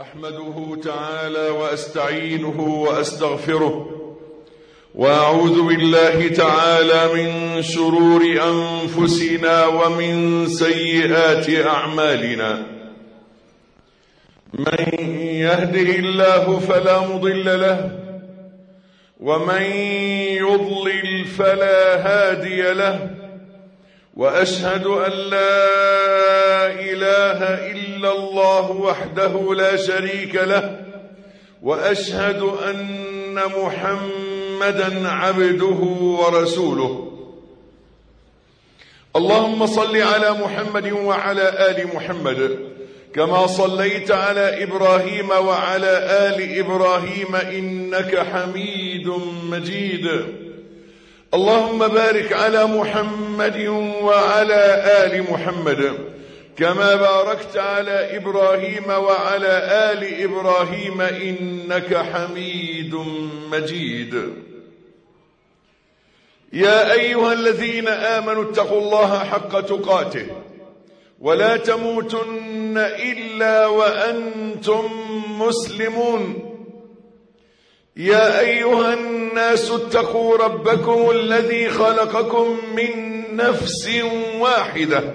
أحمده تعالى وأستعينه وأستغفره وأعوذ بالله تعالى من شرور أنفسنا ومن سيئات أعمالنا. من يهده الله فلا مضل له ومن يضلل فلا هادي له وأشهد أن لا إله إلا الله وحده لا شريك له واشهد ان محمدا عبده ورسوله. اللهم صل على محمد وعلى ال محمد كما صليت على إبراهيم وعلى ال إبراهيم انك حميد مجيد. اللهم بارك على محمد وعلى ال محمد. كما باركت على إبراهيم وعلى آل إبراهيم إنك حميد مجيد. يا أيها الذين آمنوا اتقوا الله حق تقاته ولا تموتن إلا وأنتم مسلمون. يا أيها الناس اتقوا ربكم الذي خلقكم من نفس واحدة.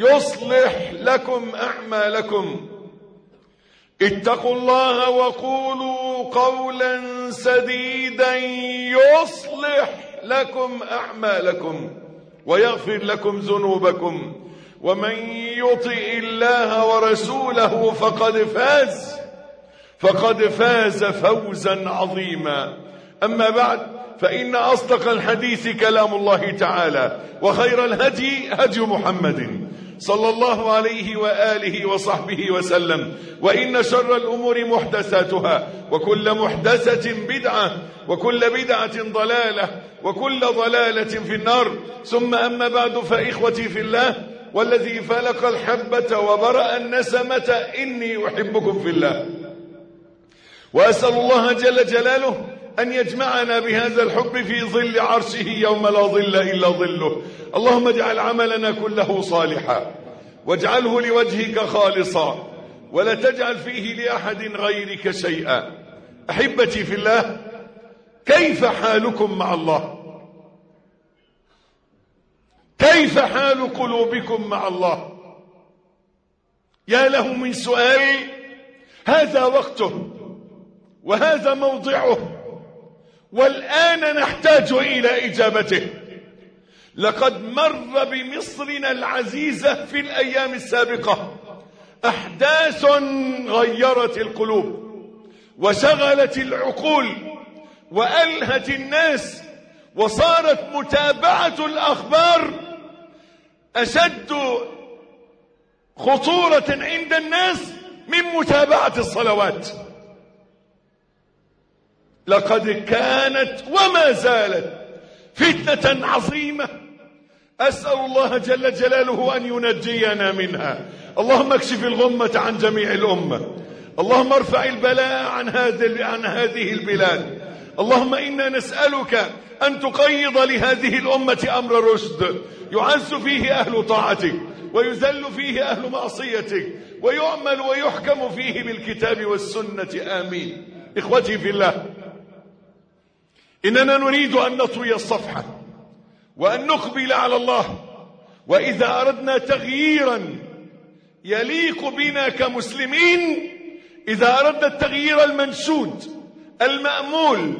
يصلح لكم أعمالكم. اتقوا الله وقولوا قولا سديدا. يصلح لكم أعمالكم ويغفر لكم ذنوبكم. ومن يطع الله ورسوله فقد فاز فقد فاز فوزا عظيما. أما بعد فإن أصدق الحديث كلام الله تعالى وخير الهدي هدي محمد. صلى الله عليه وآله وصحبه وسلم. وإن شر الأمور محدثاتها وكل محدثة بدعة وكل بدعة ضلالة وكل ضلالة في النار. ثم أما بعد فإخوتي في الله والذي فلق الحبة وبرأ النسمة إني أحبكم في الله. وأسأل الله جل جلاله أن يجمعنا بهذا الحب في ظل عرشه يوم لا ظل إلا ظله. اللهم اجعل عملنا كله صالحا. واجعله لوجهك خالصا. ولا تجعل فيه لأحد غيرك شيئا. أحبتي في الله كيف حالكم مع الله؟ كيف حال قلوبكم مع الله؟ يا له من سؤال هذا وقته وهذا موضعه. والآن نحتاج إلى إجابته. لقد مر بمصرنا العزيزة في الأيام السابقة أحداث غيرت القلوب وشغلت العقول وألهت الناس وصارت متابعة الأخبار أشد خطورة عند الناس من متابعة الصلوات. لقد كانت وما زالت فتنة عظيمة. أسأل الله جل جلاله أن ينجينا منها. اللهم اكشف الغمة عن جميع الأمة. اللهم ارفع البلاء عن هذه عن هذه البلاد. اللهم إنا نسألك أن تقيض لهذه الأمة أمر رشد. يعز فيه أهل طاعتك ويذل فيه أهل معصيتك ويعمل ويحكم فيه بالكتاب والسنة. آمين. إخوتي في الله. إننا نريد أن نطوي الصفحة وأن نقبل على الله. وإذا أردنا تغييرا يليق بنا كمسلمين إذا أردنا التغيير المنشود المأمول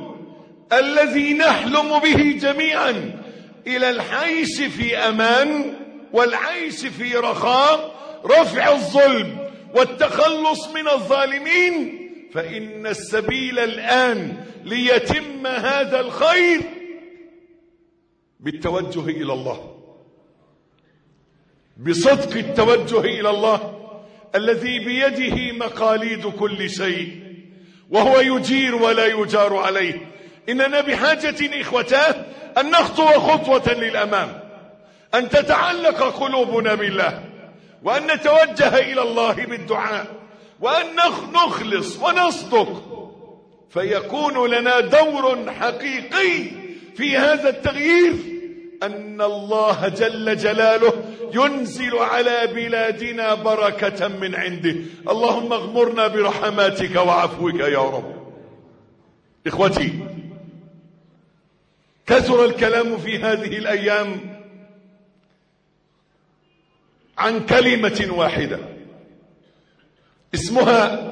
الذي نحلم به جميعا إلى العيش في أمان والعيش في رخاء رفع الظلم والتخلص من الظالمين فإن السبيل الآن ليتم هذا الخير بالتوجه إلى الله. بصدق التوجه إلى الله الذي بيده مقاليد كل شيء وهو يجير ولا يجار عليه. إننا بحاجة إخوتاه أن نخطو خطوة للأمام أن تتعلق قلوبنا بالله وأن نتوجه إلى الله بالدعاء. وأن نخلص ونصدق. فيكون لنا دور حقيقي في هذا التغيير أن الله جل جلاله ينزل على بلادنا بركة من عنده. اللهم اغمرنا برحماتك وعفوك يا رب. إخوتي كثر الكلام في هذه الأيام عن كلمة واحدة. اسمها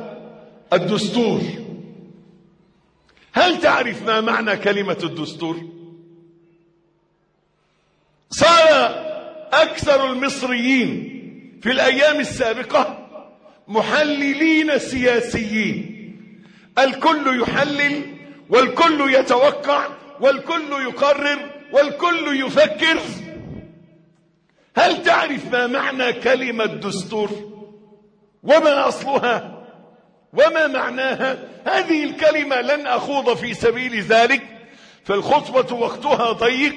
الدستور. هل تعرف ما معنى كلمة الدستور؟ صار أكثر المصريين في الأيام السابقة محللين سياسيين. الكل يحلل والكل يتوقع والكل يقرر والكل يفكر. هل تعرف ما معنى كلمة دستور وما أصلها؟ وما معناها؟ هذه الكلمة لن أخوض في سبيل ذلك فالخطبة وقتها ضيق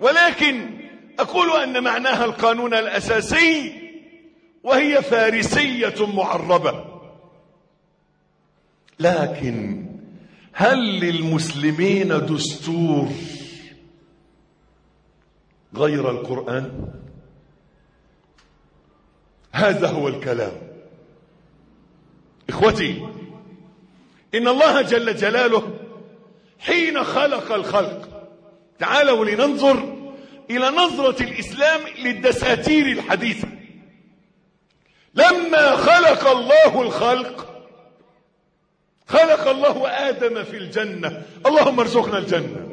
ولكن أقول أن معناها القانون الأساسي وهي فارسية معربة. لكن هل للمسلمين دستور غير القرآن؟ هذا هو الكلام. إخوتي إن الله جل جلاله حين خلق الخلق تعالوا لننظر إلى نظرة الإسلام للدساتير الحديثة. لما خلق الله الخلق خلق الله آدم في الجنة. اللهم ارزقنا الجنة.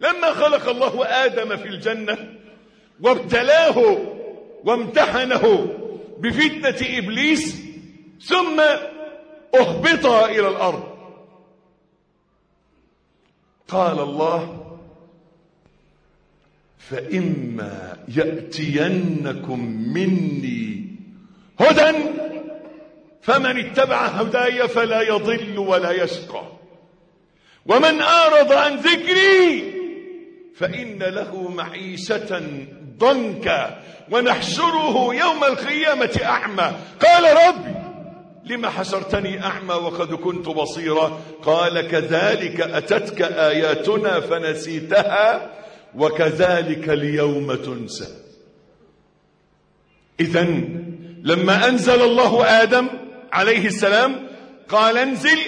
لما خلق الله آدم في الجنة وابتلاه وامتحنه بفتنة إبليس ثم أهبط إلى الأرض. قال الله فإما يأتينكم مني هدى فمن اتبع هداي فلا يضل ولا يشقى. ومن أعرض عن ذكري فإن له معيشة ضنكا ونحشره يوم القيامة أعمى. قال ربي لما حشرتني أعمى وقد كنت بصيرا؟ قال كذلك أتتك آياتنا فنسيتها وكذلك اليوم تنسى. إذا لما أنزل الله آدم عليه السلام قال انزل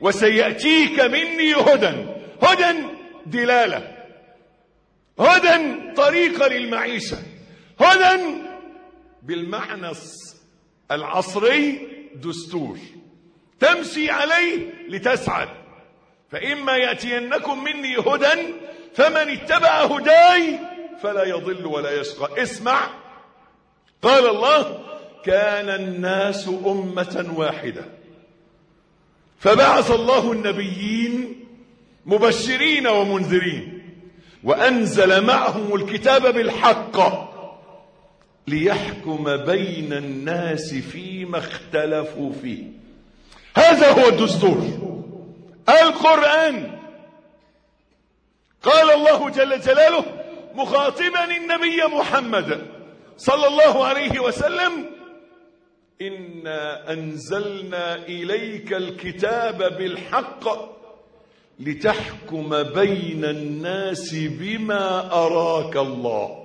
وسيأتيك مني هدى. هدى دلالة. هدى طريقة للمعيشة. هدى بالمعنى العصري دستور. تمشي عليه لتسعد. فإما يأتينكم مني هدى فمن اتبع هداي فلا يضل ولا يشقى. اسمع. قال الله كان الناس أمة واحدة. فبعث الله النبيين مبشرين ومنذرين وأنزل معهم الكتاب بالحق. ليحكم بين الناس فيما اختلفوا فيه. هذا هو الدستور. القرآن. قال الله جل جلاله مخاطبا النبي محمد صلى الله عليه وسلم إنا أنزلنا إليك الكتاب بالحق لتحكم بين الناس بما أراك الله.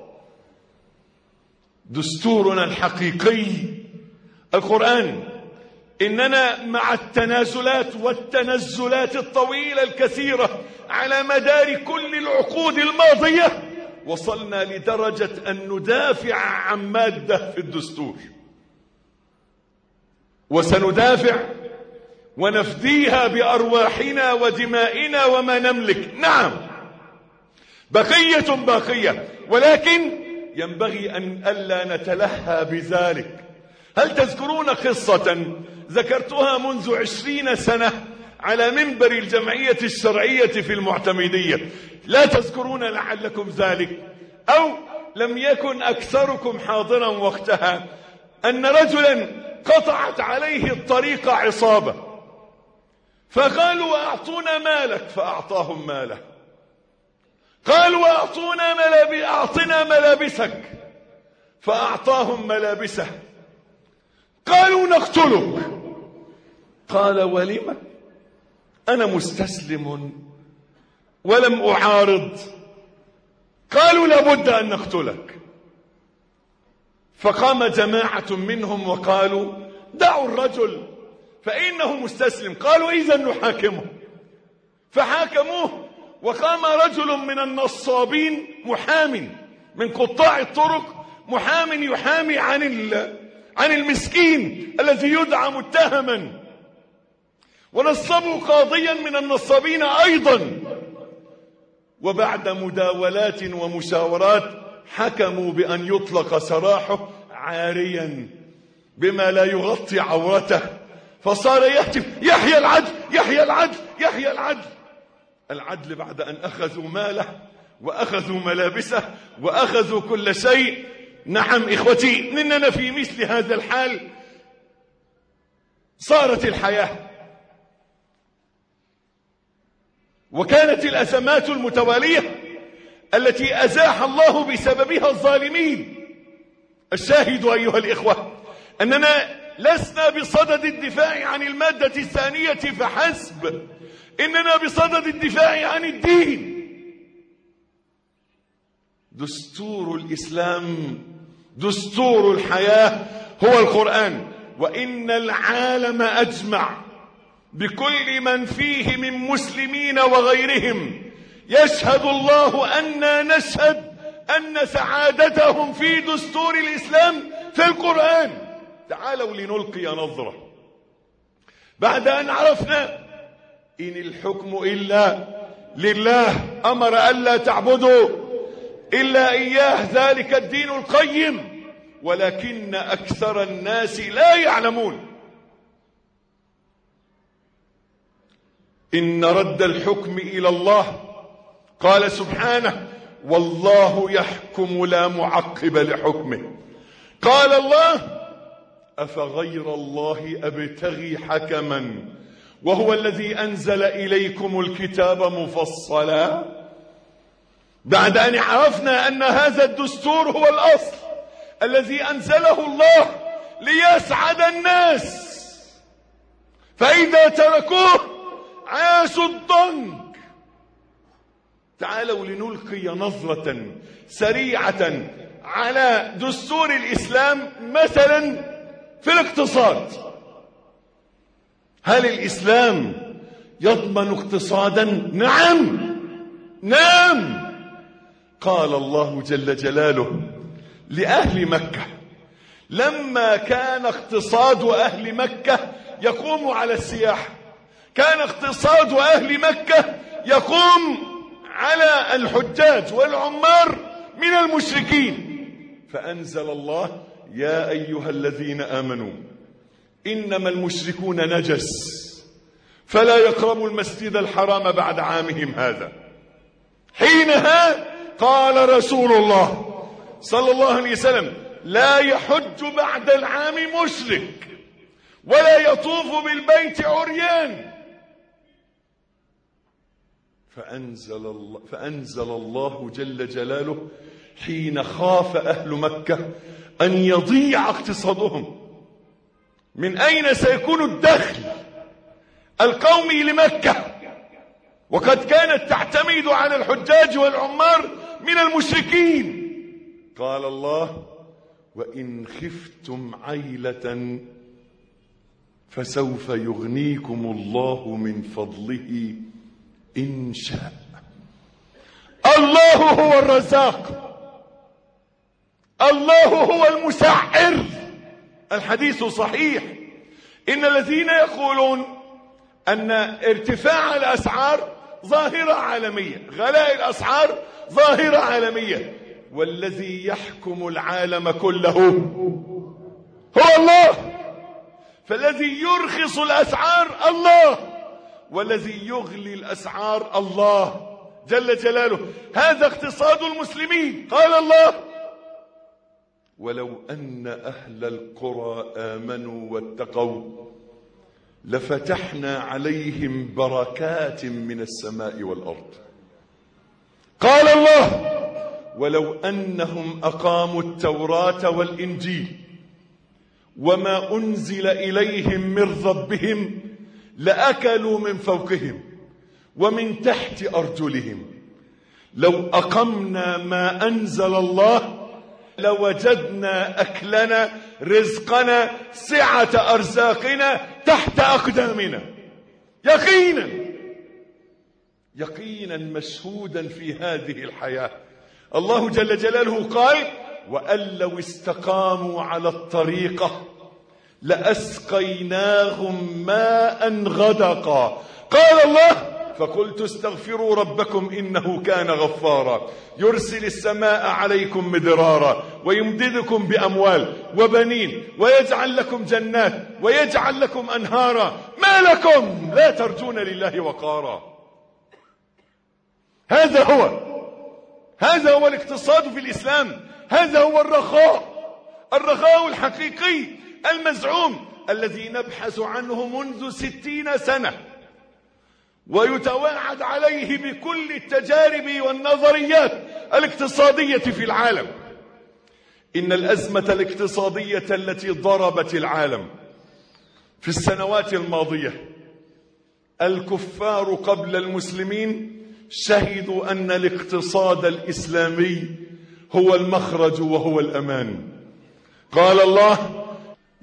دستورنا الحقيقي. القرآن إننا مع التنازلات والتنزلات الطويلة الكثيرة على مدار كل العقود الماضية وصلنا لدرجة أن ندافع عن مادة في الدستور. وسندافع ونفديها بأرواحنا ودمائنا وما نملك. نعم بقية باقية ولكن ينبغي أن ألا نتلهى بذلك. هل تذكرون قصة ذكرتها منذ عشرين سنة على منبر الجمعية الشرعية في المعتمدية؟ لا تذكرون لعلكم ذلك. أو لم يكن أكثركم حاضرا وقتها أن رجلا قطعت عليه الطريق عصابة. فقالوا أعطونا مالك فأعطاهم ماله. قالوا أعطونا ملابس أعطنا ملابسك. فأعطاهم ملابسه. قالوا نقتلك. قال ولم؟ أنا مستسلم ولم أعارض. قالوا لابد أن نقتلك. فقام جماعة منهم وقالوا دعوا الرجل. فإنه مستسلم. قالوا إذا نحاكمه. فحاكموه. وقام رجل من النصابين محام من قطاع الطرق محام يحامي عن عن المسكين الذي يدعى متهما. ونصبوا قاضيا من النصابين أيضا. وبعد مداولات ومشاورات حكموا بأن يطلق سراحه عاريا بما لا يغطي عورته. فصار يهتف يحيى العدل يحيى العدل يحيى العدل. العدل بعد أن أخذوا ماله وأخذوا ملابسه وأخذوا كل شيء. نعم إخوتي إننا في مثل هذا الحال. صارت الحياة. وكانت الأزمات المتوالية التي أزاح الله بسببها الظالمين. الشاهد أيها الإخوة أننا لسنا بصدد الدفاع عن المادة الثانية فحسب. إننا بصدد الدفاع عن الدين. دستور الإسلام دستور الحياة هو القرآن. وإن العالم أجمع بكل من فيه من مسلمين وغيرهم. يشهد الله أنا نشهد أن سعادتهم في دستور الإسلام في القرآن. تعالوا لنلقي نظرة. بعد أن عرفنا إن الحكم إلا لله أمر ألا تعبدوا إلا إياه ذلك الدين القيم ولكن أكثر الناس لا يعلمون. إن رد الحكم إلى الله قال سبحانه والله يحكم لا معقب لحكمه. قال الله أفغير الله أبتغي حكما وهو الذي أنزل إليكم الكتاب مفصلا. بعد أن عرفنا أن هذا الدستور هو الأصل الذي أنزله الله ليسعد الناس. فإذا تركوه عاشوا الضنك. تعالوا لنلقي نظرة سريعة على دستور الإسلام مثلا في الاقتصاد. هل الإسلام يضمن اقتصادا؟ نعم. نعم. قال الله جل جلاله لأهل مكة لما كان اقتصاد أهل مكة يقوم على السياحة كان اقتصاد أهل مكة يقوم على الحجاج والعمار من المشركين. فأنزل الله يا أيها الذين آمنوا إنما المشركون نجس. فلا يقربوا المسجد الحرام بعد عامهم هذا. حينها قال رسول الله صلى الله عليه وسلم لا يحج بعد العام مشرك ولا يطوف بالبيت عريان. فأنزل الله, فأنزل الله جل جلاله حين خاف أهل مكة أن يضيع اقتصادهم. من أين سيكون الدخل القومي لمكة؟ وقد كانت تعتمد على الحجاج والعمار من المشركين. قال الله وإن خفتم عيلة فسوف يغنيكم الله من فضله إن شاء. الله هو الرزاق. الله هو المسعر الحديث صحيح. إن الذين يقولون أن ارتفاع الأسعار ظاهرة عالمية غلاء الأسعار ظاهرة عالمية. والذي يحكم العالم كله هو الله. فالذي يرخص الأسعار الله. والذي يغلي الأسعار الله. جل جلاله. هذا اقتصاد المسلمين. قال الله ولو أن أهل القرى آمنوا واتقوا لفتحنا عليهم بركات من السماء والأرض. قال الله ولو أنهم أقاموا التوراة والإنجيل وما أنزل إليهم من ربهم لأكلوا من فوقهم ومن تحت أرجلهم. لو أقمنا ما أنزل الله لوجدنا أكلنا رزقنا سعة أرزاقنا تحت أقدامنا. يقينا يقينا مشهودا في هذه الحياة. الله جل جلاله قال وأن لو استقاموا على الطريقة لأسقيناهم ماء غدقا. قال الله فقلت استغفروا ربكم إنه كان غفارا. يرسل السماء عليكم مدرارا ويمددكم بأموال وبنين ويجعل لكم جنات ويجعل لكم أنهارا. ما لكم؟ لا ترجون لله وقارا. هذا هو. هذا هو الاقتصاد في الإسلام. هذا هو الرخاء. الرخاء الحقيقي المزعوم الذي نبحث عنه منذ ستين سنة. ويتواعد عليه بكل التجارب والنظريات الاقتصادية في العالم. إن الأزمة الاقتصادية التي ضربت العالم في السنوات الماضية الكفار قبل المسلمين شهدوا أن الاقتصاد الإسلامي هو المخرج وهو الأمان. قال الله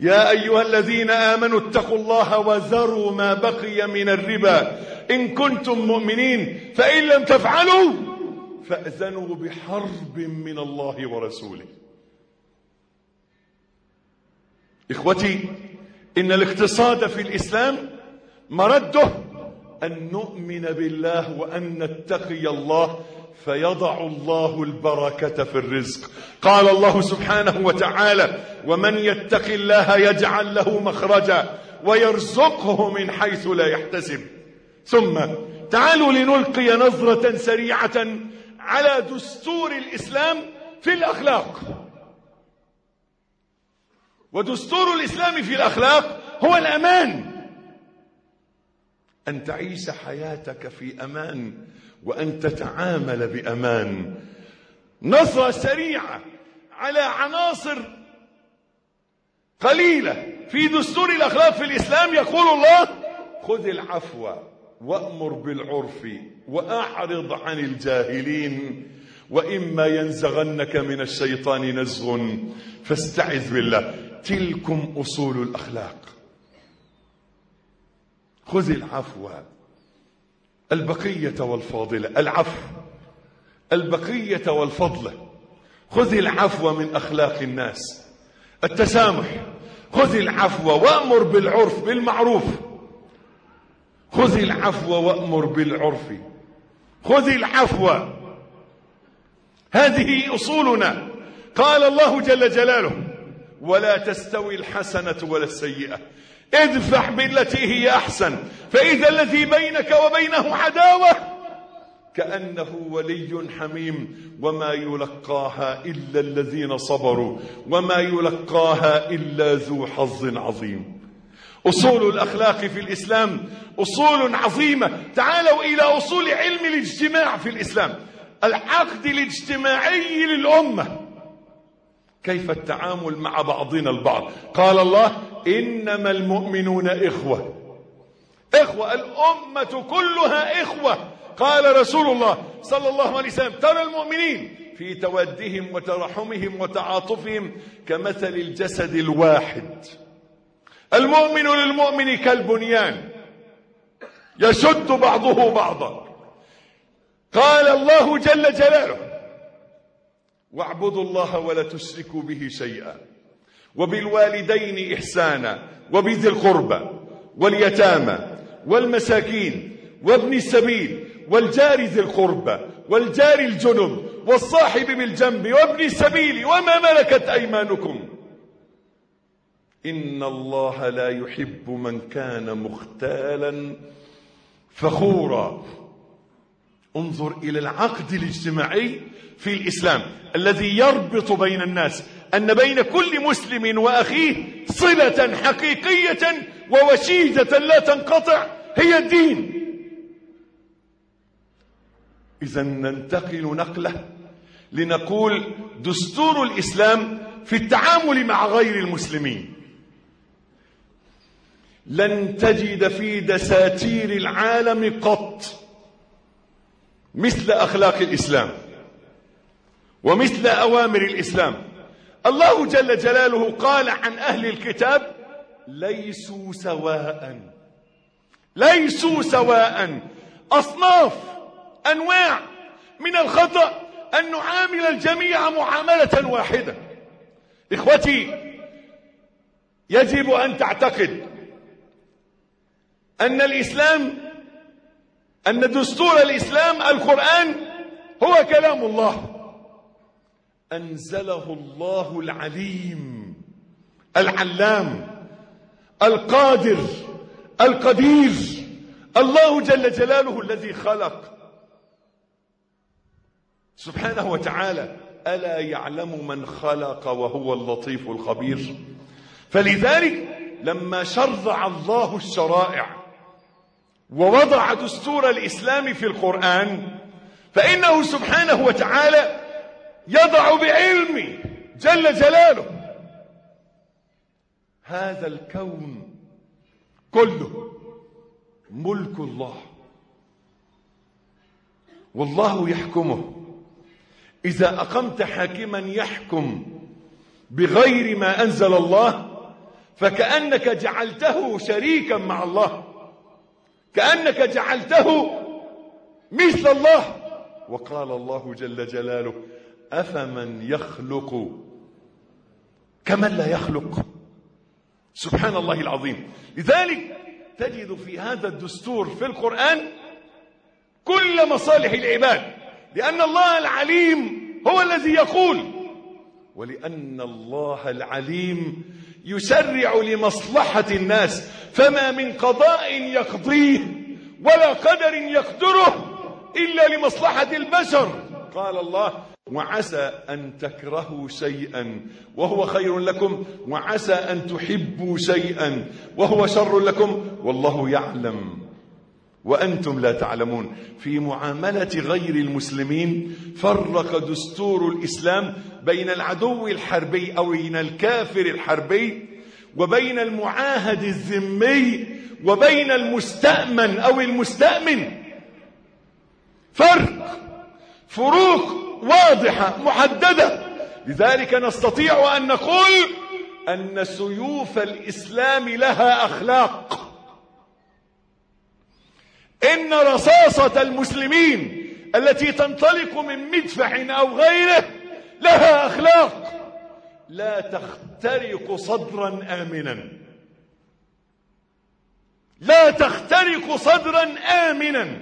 يا أيها الذين آمنوا اتقوا الله وذروا ما بقي من الربا. إن كنتم مؤمنين فإن لم تفعلوا فأذنوا بحرب من الله ورسوله. إخوتي إن الاقتصاد في الإسلام مرده أن نؤمن بالله وأن نتقي الله فيضع الله البركة في الرزق. قال الله سبحانه وتعالى ومن يتق الله يجعل له مخرجا ويرزقه من حيث لا يحتسب. ثم تعالوا لنلقي نظرة سريعة على دستور الإسلام في الأخلاق. ودستور الإسلام في الأخلاق هو الأمان. أن تعيش حياتك في أمان. وأن تتعامل بأمان. نظرة سريعة على عناصر قليلة في دستور الأخلاق في الإسلام يقول الله خذ العفو وأمر بالعرف وأعرض عن الجاهلين وإما ينزغنك من الشيطان نزغ. فاستعذ بالله. تلكم أصول الأخلاق. خذ العفو. البقية والفاضلة العفو البقية والفضلة. خذ العفو من أخلاق الناس. التسامح خذ العفو وأمر بالعرف بالمعروف. خذ العفو وأمر بالعرف. خذ العفو. هذه أصولنا. قال الله جل جلاله ولا تستوي الحسنة ولا السيئة. ادفع بالتي هي أحسن. فإذا الذي بينك وبينه عداوة كأنه ولي حميم. وما يلقاها إلا الذين صبروا. وما يلقاها إلا ذو حظ عظيم. أصول الأخلاق في الإسلام أصول عظيمة. تعالوا إلى أصول علم الاجتماع في الإسلام. العقد الاجتماعي للأمة. كيف التعامل مع بعضنا البعض؟ قال الله إنما المؤمنون إخوة. إخوة الأمة كلها إخوة. قال رسول الله صلى الله عليه وسلم ترى المؤمنين في تودهم وترحمهم وتعاطفهم كمثل الجسد الواحد. المؤمن للمؤمن كالبنيان يشد بعضه بعضا. قال الله جل جلاله واعبدوا الله ولا تشركوا به شيئا. وبالوالدين إحسانا وبذي القربى واليتامى والمساكين وابن السبيل والجار ذي القربى والجار الجنب والصاحب بالجنب وابن السبيل وما ملكت أيمانكم. إن الله لا يحب من كان مختالا فخورا. انظر إلى العقد الاجتماعي في الإسلام الذي يربط بين الناس أن بين كل مسلم وأخيه صلة حقيقية ووشيجة لا تنقطع هي الدين. إذا ننتقل نقلة لنقول دستور الإسلام في التعامل مع غير المسلمين. لن تجد في دساتير العالم قط مثل أخلاق الإسلام ومثل أوامر الإسلام. الله جل جلاله قال عن أهل الكتاب ليسوا سواء ليسوا سواء. أصناف أنواع من الخطأ أن نعامل الجميع معاملة واحدة. إخوتي يجب أن تعتقد أن الإسلام أن دستور الإسلام القرآن هو كلام الله. أنزله الله العليم العلام القادر القدير الله جل جلاله الذي خلق. سبحانه وتعالى ألا يعلم من خلق وهو اللطيف الخبير. فلذلك لما شرع الله الشرائع ووضع دستور الإسلام في القرآن فإنه سبحانه وتعالى يضع بعلمه جل جلاله. هذا الكون كله ملك الله. والله يحكمه. إذا أقمت حاكما يحكم بغير ما أنزل الله فكأنك جعلته شريكا مع الله. كأنك جعلته مثل الله. وقال الله جل جلاله أفمن يخلق؟ كمن لا يخلق؟ سبحان الله العظيم. لذلك تجد في هذا الدستور في القرآن كل مصالح العباد لأن الله العليم هو الذي يقول ولأن الله العليم يشرع لمصلحة الناس. فما من قضاء يقضيه ولا قدر يقدره إلا لمصلحة البشر. قال الله وعسى أن تكرهوا شيئا وهو خير لكم. وعسى أن تحبوا شيئا وهو شر لكم. والله يعلم. وأنتم لا تعلمون. في معاملة غير المسلمين فرق دستور الإسلام بين العدو الحربي أو بين الكافر الحربي وبين المعاهد الذمي وبين المستأمن أو المستأمن. فرق فروق واضحة محددة. لذلك نستطيع أن نقول أن سيوف الإسلام لها أخلاق. إن رصاصة المسلمين التي تنطلق من مدفع أو غيره لها أخلاق. لا تخترق صدرا آمنا. لا تخترق صدرا آمنا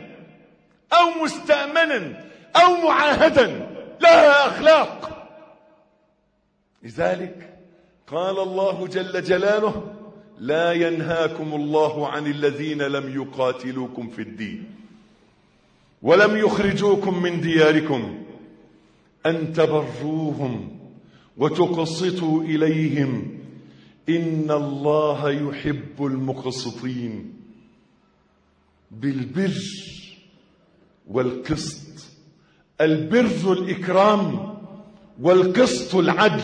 أو مستأمنا أو معاهدا لها أخلاق. لذلك قال الله جل جلاله لا ينهاكم الله عن الذين لم يقاتلوكم في الدين ولم يخرجوكم من دياركم أن تبروهم وتقسطوا إليهم إن الله يحب المقسطين بالبر والقسط البر الإكرام والقسط العدل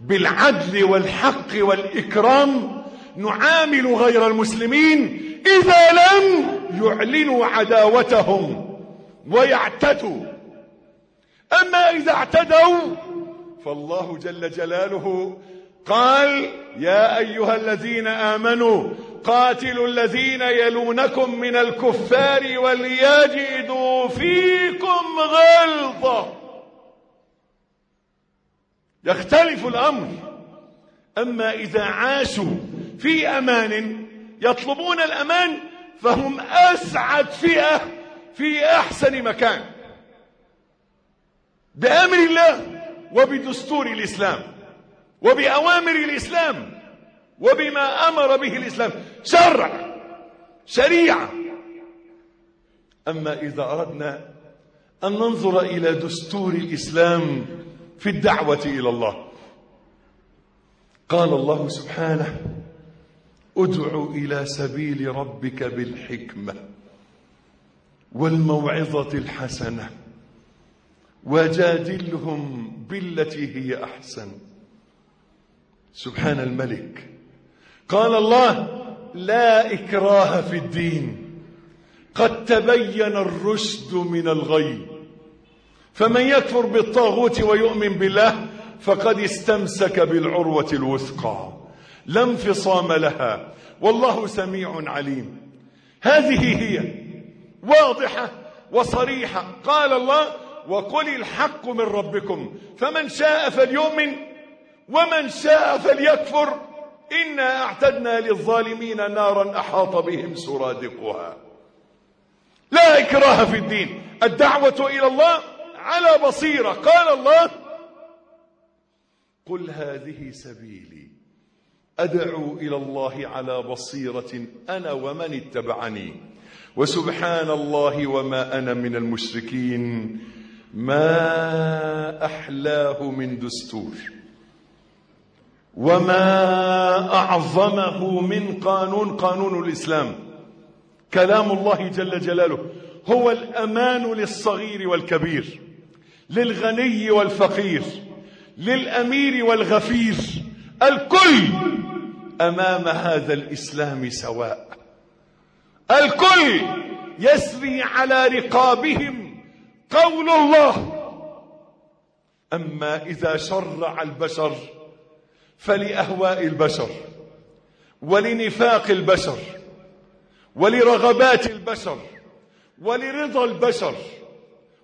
بالعدل والحق والإكرام نعامل غير المسلمين إذا لم يعلنوا عداوتهم ويعتدوا. أما إذا اعتدوا فالله جل جلاله قال يا أيها الذين آمنوا قاتلوا الذين يلونكم من الكفار وليجدوا فيكم غلظة. يختلف الأمر. أما إذا عاشوا في أمان يطلبون الأمان فهم أسعد فئة في أحسن مكان. بأمر الله وبدستور الإسلام وبأوامر الإسلام وبما أمر به الإسلام. شرع شريعة. أما إذا أردنا أن ننظر إلى دستور الإسلام في الدعوة إلى الله قال الله سبحانه ادع إلى سبيل ربك بالحكمة والموعظة الحسنة وجادلهم بالتي هي أحسن. سبحان الملك. قال الله لا إكراه في الدين. قد تبين الرشد من الغي. فمن يكفر بالطاغوت ويؤمن بالله فقد استمسك بالعروة الوثقى. لا انفصام لها. والله سميع عليم. هذه هي واضحة وصريحة. قال الله وقل الحق من ربكم فمن شاء فليؤمن ومن شاء فليكفر. إنا أعتدنا للظالمين نارا أحاط بهم سرادقها. لا إكراه في الدين. الدعوة إلى الله على بصيرة. قال الله قل هذه سبيلي. أدعو إلى الله على بصيرة أنا ومن اتبعني. وسبحان الله وما أنا من المشركين. ما أحلاه من دستور. وما أعظمه من قانون قانون الإسلام. كلام الله جل جلاله هو الأمان للصغير والكبير للغني والفقير للأمير والغفير الكل أمام هذا الإسلام سواء. الكل يسري على رقابهم قول الله. أما إذا شرع البشر فلأهواء البشر ولنفاق البشر ولرغبات البشر ولرضا البشر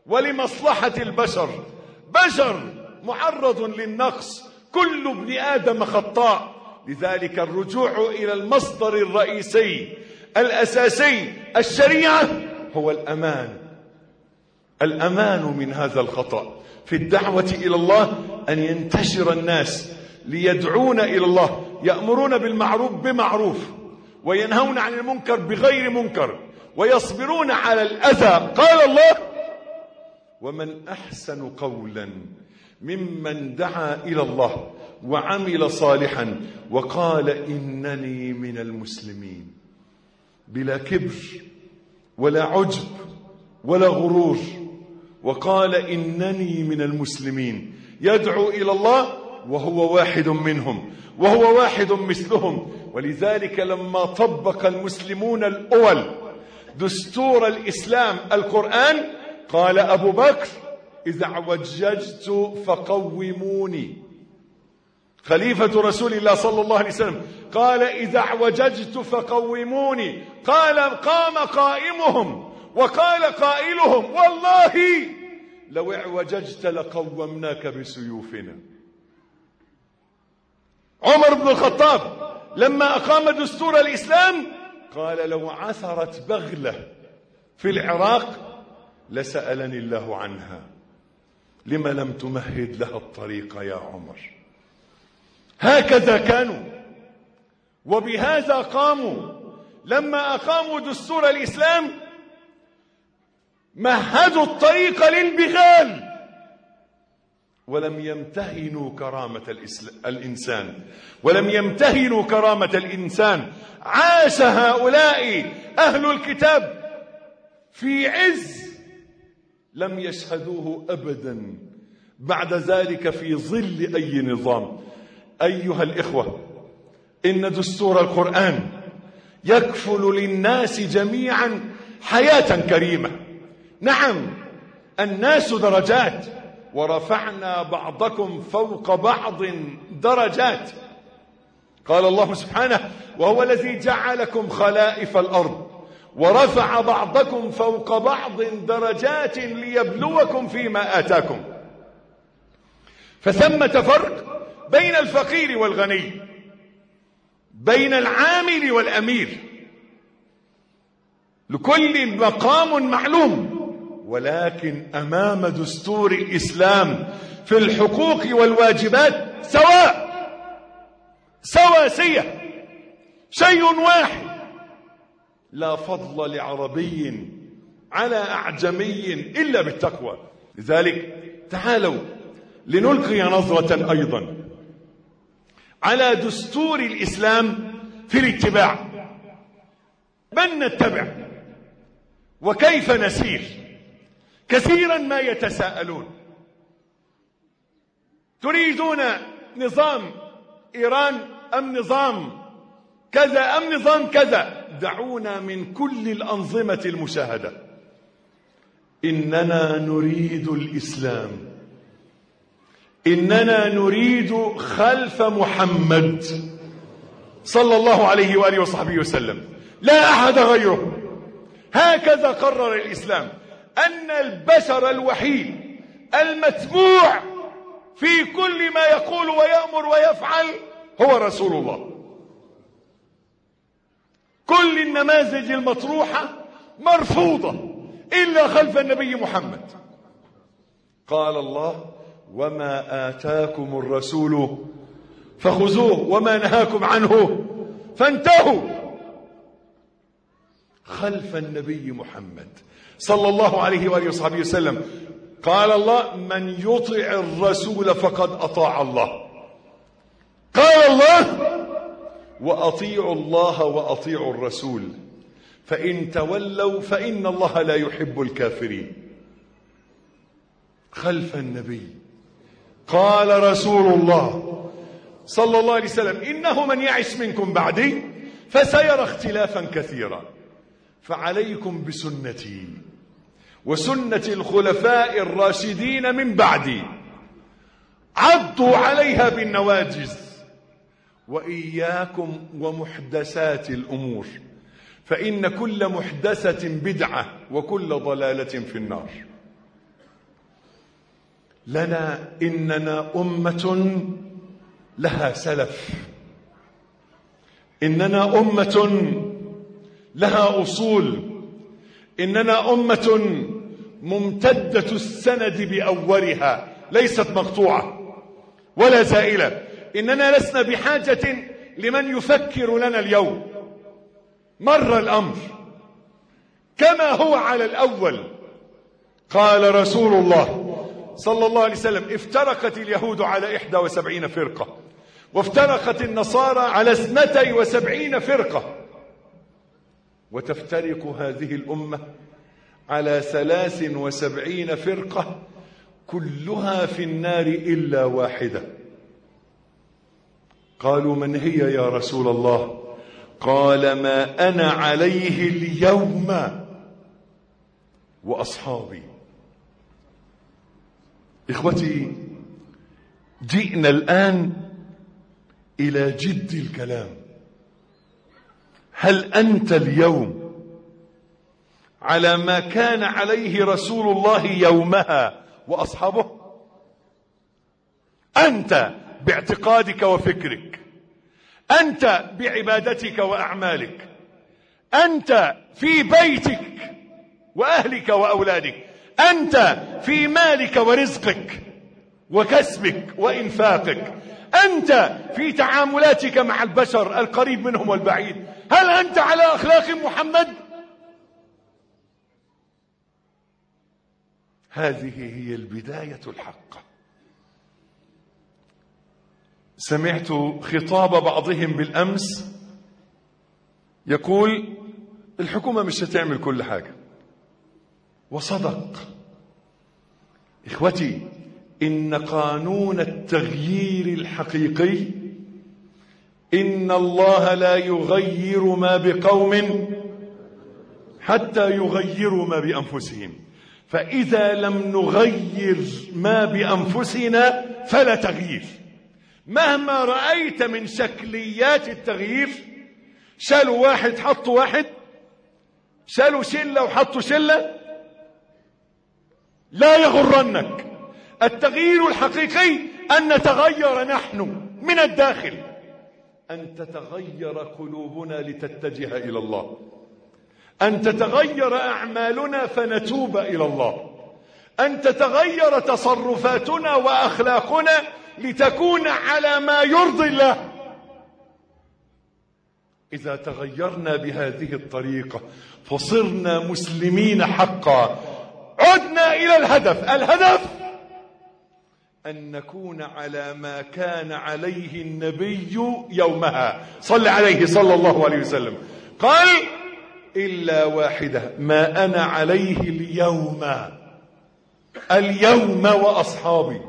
ولمصلحة البشر. بشر معرض للنقص. كل ابن آدم خطاء. لذلك الرجوع إلى المصدر الرئيسي الأساسي الشريعة هو الأمان. الأمان من هذا الخطأ. في الدعوة إلى الله أن ينتشر الناس ليدعون إلى الله يأمرون بالمعروف بمعروف وينهون عن المنكر بغير منكر ويصبرون على الأذى. قال الله ومن أحسن قولا ممن دعا إلى الله وعمل صالحا وقال إنني من المسلمين. بلا كبر ولا عجب ولا غرور وقال إنني من المسلمين. يدعو إلى الله وهو واحد منهم وهو واحد مثلهم. ولذلك لما طبق المسلمون الأول دستور الإسلام القرآن قال أبو بكر إذا اعوججت فقوموني. خليفة رسول الله صلى الله عليه وسلم قال إذا اعوججت فقوموني. قال قام قائمهم وقال قائلهم والله لو اعوججت لقومناك بسيوفنا. عمر بن الخطاب لما أقام دستور الإسلام قال لو عثرت بغلة في العراق لسألني الله عنها. لما لم تمهد لها الطريق يا عمر؟ هكذا كانوا وبهذا قاموا. لما أقاموا دستور الإسلام مهدوا الطريق للبغال ولم يمتهنوا كرامة الإنسان. ولم يمتهنوا كرامة الإنسان. عاش هؤلاء أهل الكتاب في عز لم يشهدوه أبدا. بعد ذلك في ظل أي نظام. أيها الإخوة إن دستور القرآن يكفل للناس جميعا حياة كريمة. نعم الناس درجات ورفعنا بعضكم فوق بعض درجات. قال الله سبحانه وهو الذي جعلكم خلائف الأرض. ورفع بعضكم فوق بعض درجات ليبلوكم فيما آتاكم. فثمة فرق بين الفقير والغني بين العامل والأمير. لكل مقام معلوم ولكن أمام دستور الإسلام في الحقوق والواجبات سواء سواسية شيء واحد. لا فضل لعربي على أعجمي إلا بالتقوى. لذلك تعالوا لنلقي نظرة أيضا على دستور الإسلام في الاتباع. من نتبع؟ وكيف نسير؟ كثيرا ما يتساءلون. تريدون نظام إيران أم نظام كذا أم نظام كذا؟ دعونا من كل الأنظمة المشاهدة. إننا نريد الإسلام. إننا نريد خلف محمد صلى الله عليه وآله وصحبه وسلم. لا أحد غيره. هكذا قرر الإسلام. أن البشر الوحيد المتبوع في كل ما يقول ويأمر ويفعل هو رسول الله. كل النماذج المطروحة مرفوضة إلا خلف النبي محمد. قال الله وما آتاكم الرسول فخذوه وما نهاكم عنه فانتهوا. خلف النبي محمد صلى الله عليه وآله وصحبه وسلم قال الله من يطع الرسول فقد أطاع الله. قال الله وأطيعوا الله وأطيعوا الرسول. فإن تولوا فإن الله لا يحب الكافرين. خلف النبي. قال رسول الله صلى الله عليه وسلم إنه من يعش منكم بعدي فسيرى اختلافا كثيرا. فعليكم بسنتي وسنة الخلفاء الراشدين من بعدي. عضوا عليها بالنواجز وإياكم ومحدثات الأمور فإن كل محدثة بدعة وكل ضلالة في النار. لنا إننا أمة لها سلف. إننا أمة لها أصول. إننا أمة ممتدة السند بأولها ليست مقطوعة ولا زائلة. إننا لسنا بحاجة لمن يفكر لنا اليوم. مر الأمر. كما هو على الأول. قال رسول الله صلى الله عليه وسلم افترقت اليهود على إحدى وسبعين فرقة وافترقت النصارى على اثنتي وسبعين فرقة. وتفترق هذه الأمة على ثلاث وسبعين فرقة كلها في النار إلا واحدة. قالوا من هي يا رسول الله؟ قال ما أنا عليه اليوم. وأصحابي. إخوتي جئنا الآن إلى جد الكلام. هل أنت اليوم على ما كان عليه رسول الله يومها وأصحابه؟ أنت باعتقادك وفكرك. أنت بعبادتك وأعمالك. أنت في بيتك وأهلك وأولادك. أنت في مالك ورزقك وكسبك وإنفاقك. أنت في تعاملاتك مع البشر القريب منهم والبعيد. هل أنت على أخلاق محمد؟ هذه هي البداية الحقة سمعت خطاب بعضهم بالأمس يقول الحكومة مش هتعمل كل حاجة. وصدق. إخوتي إن قانون التغيير الحقيقي إن الله لا يغير ما بقوم حتى يغيروا ما بأنفسهم. فإذا لم نغير ما بأنفسنا فلا تغيير. مهما رأيت من شكليات التغيير شالوا واحد حطوا واحد شالوا شلة وحطوا شلة لا يغرنك. التغيير الحقيقي أن نتغير نحن من الداخل. أن تتغير قلوبنا لتتجه إلى الله. أن تتغير أعمالنا فنتوب إلى الله. أن تتغير تصرفاتنا وأخلاقنا لتكون على ما يرضي الله. إذا تغيرنا بهذه الطريقة فصرنا مسلمين حقا. عدنا إلى الهدف. الهدف أن نكون على ما كان عليه النبي يومها. صلى عليه صلى الله عليه وسلم. قال إلا واحدة ما أنا عليه اليوم. اليوم وأصحابي.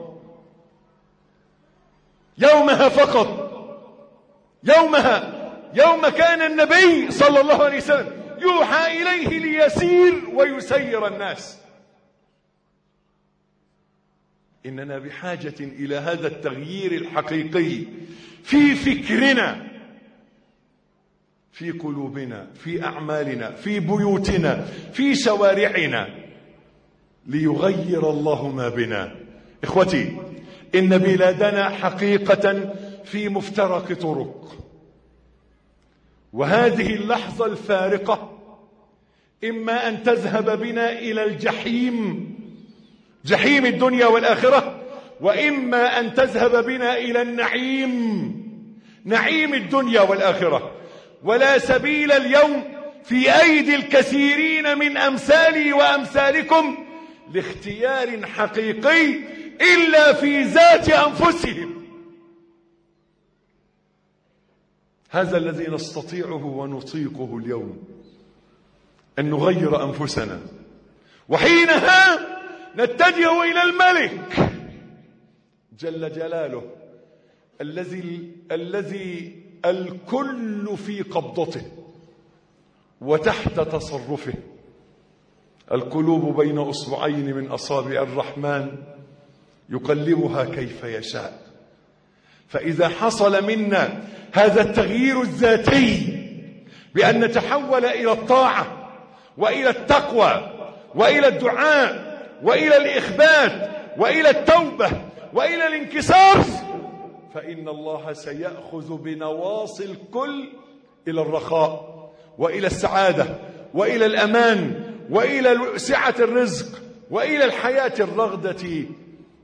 يومها فقط. يومها يوم كان النبي صلى الله عليه وسلم يوحى إليه ليسير ويسير الناس. إننا بحاجة إلى هذا التغيير الحقيقي في فكرنا في قلوبنا في أعمالنا في بيوتنا في شوارعنا ليغير الله ما بنا. إخوتي إن بلادنا حقيقة في مفترق طرق. وهذه اللحظة الفارقة إما أن تذهب بنا إلى الجحيم جحيم الدنيا والآخرة وإما أن تذهب بنا إلى النعيم نعيم الدنيا والآخرة. ولا سبيل اليوم في أيدي الكثيرين من أمثالي وأمثالكم لاختيار حقيقي إلا في ذات أنفسهم. هذا الذي نستطيعه ونطيقه اليوم أن نغير أنفسنا. وحينها نتجه إلى الملك. جل جلاله الذي الذي الكل في قبضته وتحت تصرفه. القلوب بين أصبعين من أصابع الرحمن. يقلبها كيف يشاء. فإذا حصل منا هذا التغيير الذاتي بأن نتحول إلى الطاعة وإلى التقوى وإلى الدعاء وإلى الإخبات وإلى التوبة وإلى الانكسار فإن الله سيأخذ بنواصي الكل إلى الرخاء وإلى السعادة وإلى الأمان وإلى سعة الرزق وإلى الحياة الرغدة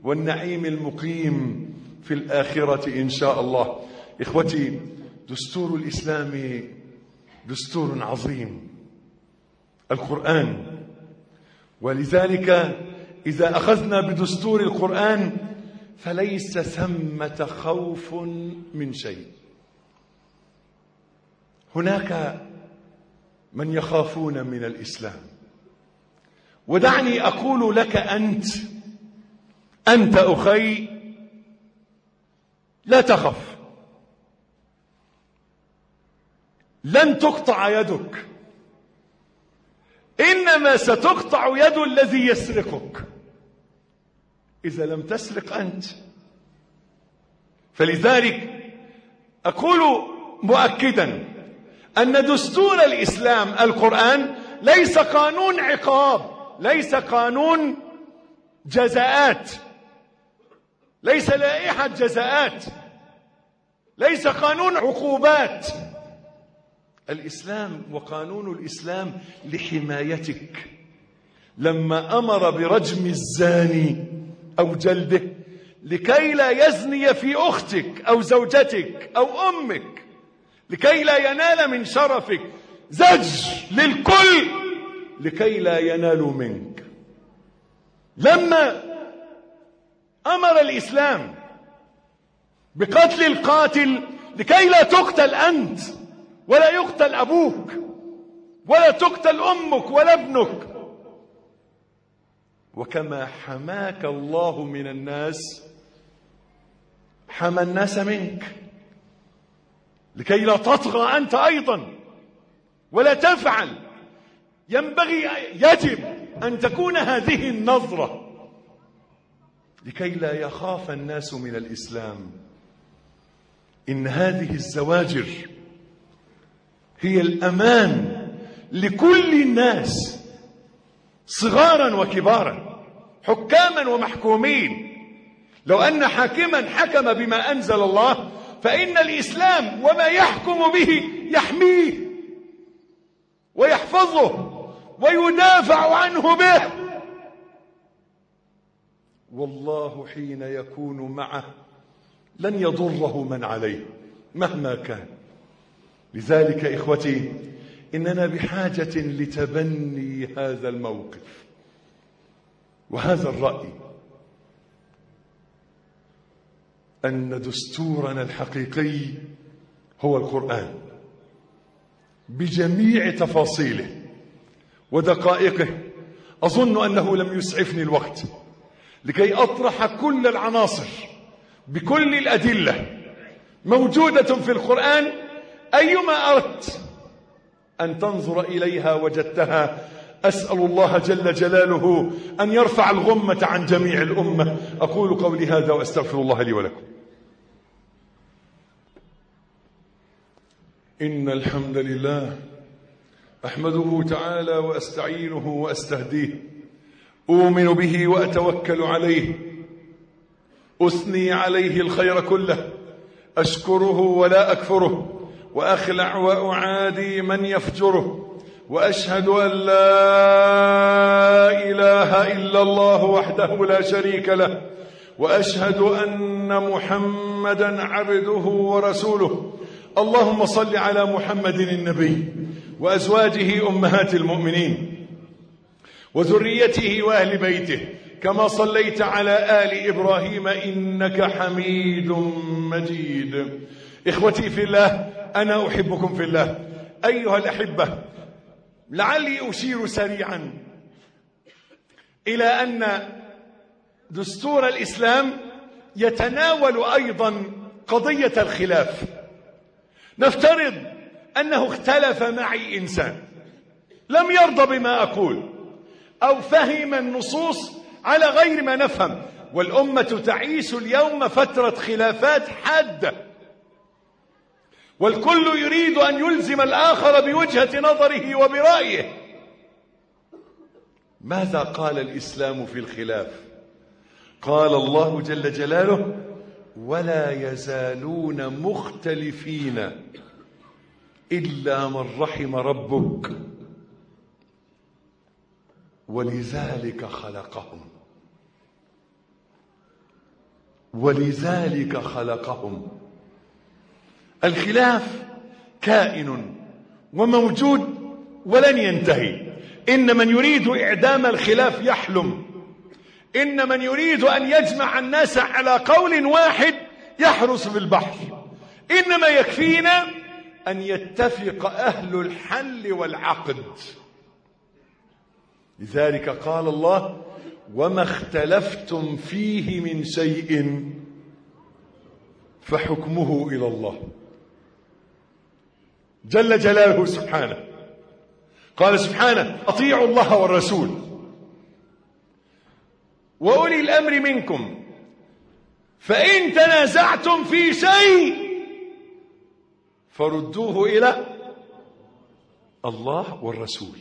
والنعيم المقيم في الآخرة إن شاء الله. إخوتي دستور الإسلام دستور عظيم. القرآن. ولذلك إذا أخذنا بدستور القرآن فليس ثمة خوف من شيء. هناك من يخافون من الإسلام. ودعني أقول لك أنت أنت أخي لا تخف. لن تقطع يدك. إنما ستقطع يد الذي يسرقك. إذا لم تسرق أنت. فلذلك أقول مؤكدا أن دستور الإسلام القرآن ليس قانون عقاب ليس قانون جزاءات. ليس لائحة جزاءات. ليس قانون عقوبات. الإسلام وقانون الإسلام لحمايتك. لما أمر برجم الزاني أو جلده لكي لا يزني في أختك أو زوجتك أو أمك لكي لا ينال من شرفك زج للكل لكي لا ينالوا منك. لما أمر الإسلام بقتل القاتل لكي لا تقتل أنت ولا يقتل أبوك ولا تقتل أمك ولا ابنك. وكما حماك الله من الناس حمى الناس منك لكي لا تطغى أنت أيضا ولا تفعل. ينبغي يجب أن تكون هذه النظرة. لكي لا يخاف الناس من الإسلام. إن هذه الزواجر هي الأمان لكل الناس صغارا وكبارا حكاما ومحكومين. لو أن حاكما حكم بما أنزل الله فإن الإسلام وما يحكم به يحميه ويحفظه ويدافع عنه به. والله حين يكون معه لن يضره من عليه مهما كان. لذلك إخوتي إننا بحاجة لتبني هذا الموقف وهذا الرأي. أن دستورنا الحقيقي هو القرآن بجميع تفاصيله ودقائقه. أظن أنه لم يسعفني الوقت. لكي أطرح كل العناصر بكل الأدلة موجودة في القرآن أيما أردت أن تنظر إليها وجدتها. أسأل الله جل جلاله أن يرفع الغمة عن جميع الأمة. أقول قولي هذا وأستغفر الله لي ولكم. إن الحمد لله أحمده تعالى وأستعينه وأستهديه. أؤمن به وأتوكل عليه. أثني عليه الخير كله. أشكره ولا أكفره. وأخلع وأعادي من يفجره. وأشهد أن لا إله إلا الله وحده لا شريك له. وأشهد أن محمدا عبده ورسوله. اللهم صل على محمد النبي وأزواجه أمهات المؤمنين. وذريته وأهل بيته. كما صليت على آل إبراهيم إنك حميد مجيد. إخوتي في الله أنا أحبكم في الله. أيها الأحبة لعلي أشير سريعا إلى أن دستور الإسلام يتناول أيضا قضية الخلاف. نفترض أنه اختلف معي إنسان. لم يرضى بما أقول. أو فهم النصوص على غير ما نفهم. والأمة تعيش اليوم فترة خلافات حادة والكل يريد أن يلزم الآخر بوجهة نظره وبرأيه. ماذا قال الإسلام في الخلاف؟ قال الله جل جلاله ولا يزالون مختلفين إلا من رحم ربك. ولذلك خلقهم. ولذلك خلقهم. الخلاف كائن وموجود ولن ينتهي. إن من يريد إعدام الخلاف يحلم. إن من يريد أن يجمع الناس على قول واحد يحرس في البحر إنما يكفينا أن يتفق أهل الحل والعقد. لذلك قال الله وما اختلفتم فيه من شيء فحكمه إلى الله. جل جلاله سبحانه. قال سبحانه أطيعوا الله والرسول. وأولي الأمر منكم. فإن تنازعتم في شيء فردوه إلى الله والرسول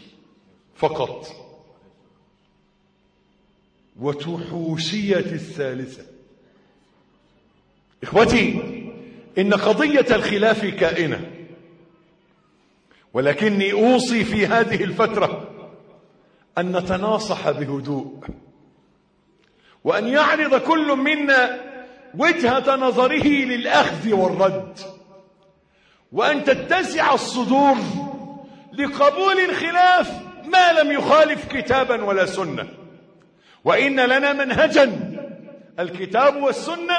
فقط. وتحوشية الثالثة. إخوتي إن قضية الخلاف كائنة ولكني أوصي في هذه الفترة أن نتناصح بهدوء وأن يعرض كل منا وجهة نظره للأخذ والرد وأن تتسع الصدور لقبول الخلاف ما لم يخالف كتابا ولا سنة. وإن لنا منهجا. الكتاب والسنة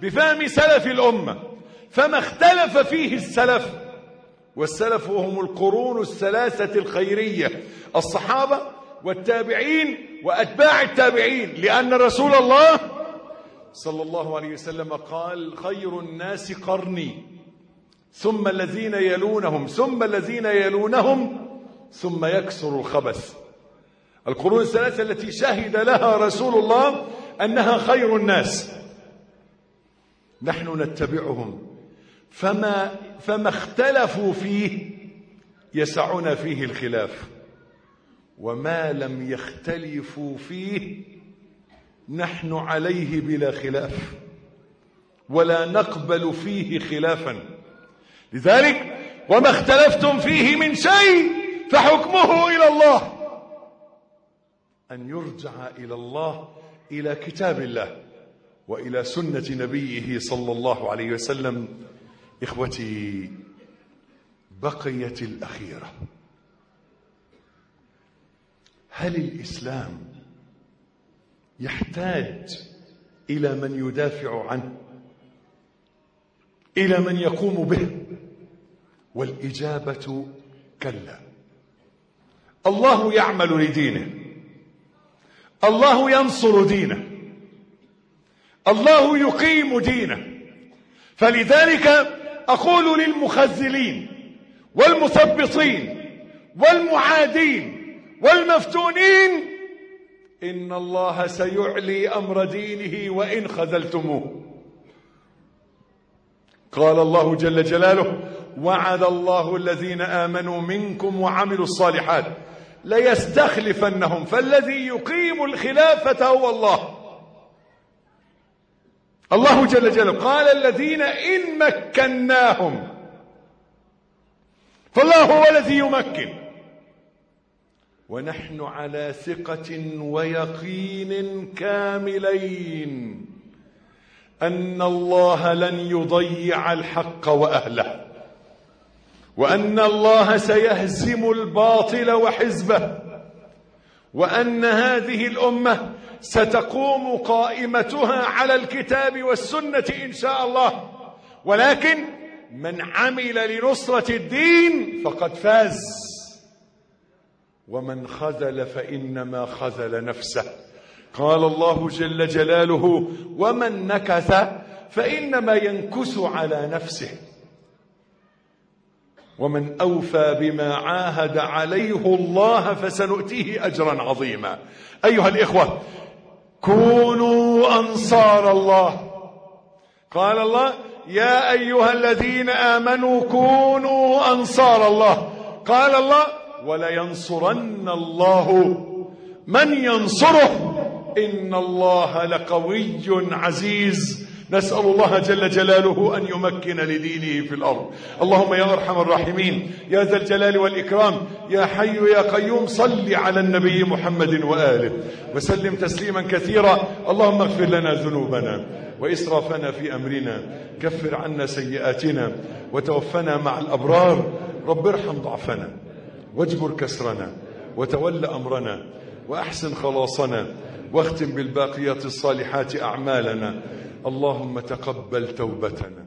بفهم سلف الأمة فما اختلف فيه السلف والسلف هم القرون الثلاثة الخيرية الصحابة والتابعين وأتباع التابعين لأن رسول الله صلى الله عليه وسلم قال خير الناس قرني ثم الذين يلونهم ثم الذين يلونهم ثم يكسر الخبث. القرون الثلاثة التي شهد لها رسول الله أنها خير الناس. نحن نتبعهم. فما, فما اختلفوا فيه يسعنا فيه الخلاف. وما لم يختلفوا فيه نحن عليه بلا خلاف. ولا نقبل فيه خلافا. لذلك وما اختلفتم فيه من شيء فحكمه إلى الله. أن يرجع إلى الله إلى كتاب الله وإلى سنة نبيه صلى الله عليه وسلم. إخوتي بقيت الأخيرة. هل الإسلام يحتاج إلى من يدافع عنه إلى من يقوم به؟ والإجابة كلا. الله يعمل لدينه. الله ينصر دينه. الله يقيم دينه. فلذلك أقول للمخذلين والمثبطين والمعادين والمفتونين إن الله سيعلي أمر دينه وإن خذلتموه. قال الله جل جلاله وعد الله الذين آمنوا منكم وعملوا الصالحات ليستخلفنهم. فالذي يقيم الخلافة هو الله. الله جل جلاله قال الذين إن مكناهم فالله هو الذي يمكن. ونحن على ثقة ويقين كاملين أن الله لن يضيع الحق وأهله. وأن الله سيهزم الباطل وحزبه وأن هذه الأمة ستقوم قائمتها على الكتاب والسنة إن شاء الله. ولكن من عمل لنصرة الدين فقد فاز. ومن خذل فإنما خذل نفسه. قال الله جل جلاله ومن نكث فإنما ينكث على نفسه. ومن أوفى بما عاهد عليه الله فسنؤتيه أجرا عظيما. أيها الإخوة كونوا أنصار الله. قال الله يا أيها الذين آمنوا كونوا أنصار الله. قال الله ولينصرن الله من ينصره. إن الله لقوي عزيز. نسأل الله جل جلاله أن يمكن لدينه في الأرض. اللهم يا أرحم الراحمين يا ذا الجلال والإكرام يا حي يا قيوم صل على النبي محمد وآله. وسلم تسليما كثيرا. اللهم اغفر لنا ذنوبنا وإسرافنا في أمرنا. كفر عنا سيئاتنا وتوفنا مع الأبرار. رب ارحم ضعفنا واجبر كسرنا وتول أمرنا وأحسن خلاصنا واختم بالباقيات الصالحات أعمالنا. اللهم تقبل توبتنا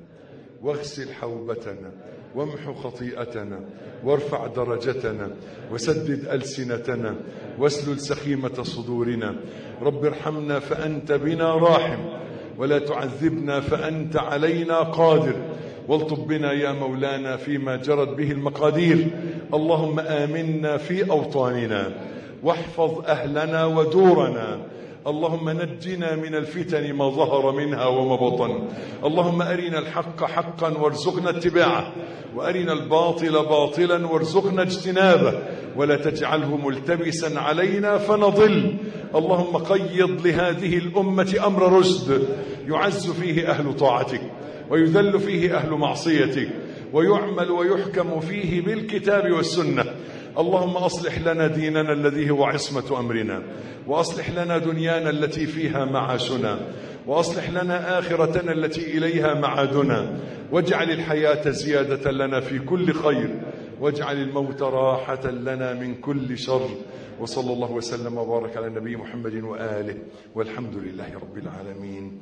واغسل حوبتنا وامحو خطيئتنا وارفع درجتنا وسدد ألسنتنا واسلل سخيمة صدورنا. رب ارحمنا فأنت بنا راحم ولا تعذبنا فأنت علينا قادر. والطب بنا يا مولانا فيما جرت به المقادير. اللهم آمنا في أوطاننا واحفظ أهلنا ودورنا. اللهم نجنا من الفتن ما ظهر منها وما بطن. اللهم أرنا الحق حقا وارزقنا اتباعه. وأرنا الباطل باطلا وارزقنا اجتنابه. ولا تجعله ملتبسا علينا فنضل. اللهم قيض لهذه الأمة أمر رشد. يعز فيه أهل طاعتك. ويذل فيه أهل معصيتك. ويعمل ويحكم فيه بالكتاب والسنة. اللهم أصلح لنا ديننا الذي هو عصمة أمرنا وأصلح لنا دنيانا التي فيها معاشنا وأصلح لنا آخرتنا التي إليها معادنا. واجعل الحياة زيادة لنا في كل خير واجعل الموت راحة لنا من كل شر. وصلى الله وسلم وبارك على النبي محمد وآله والحمد لله رب العالمين.